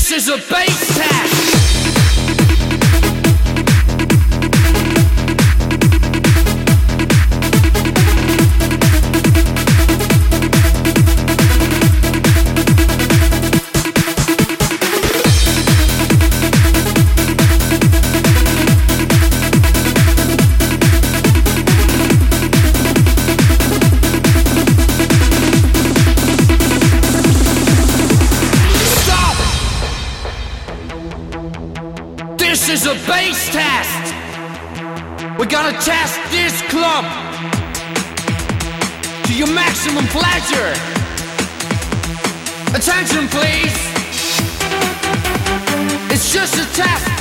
This is a bass test. This is a bass test. We're gonna test this club to your maximum pleasure. Attention, please. It's just a test.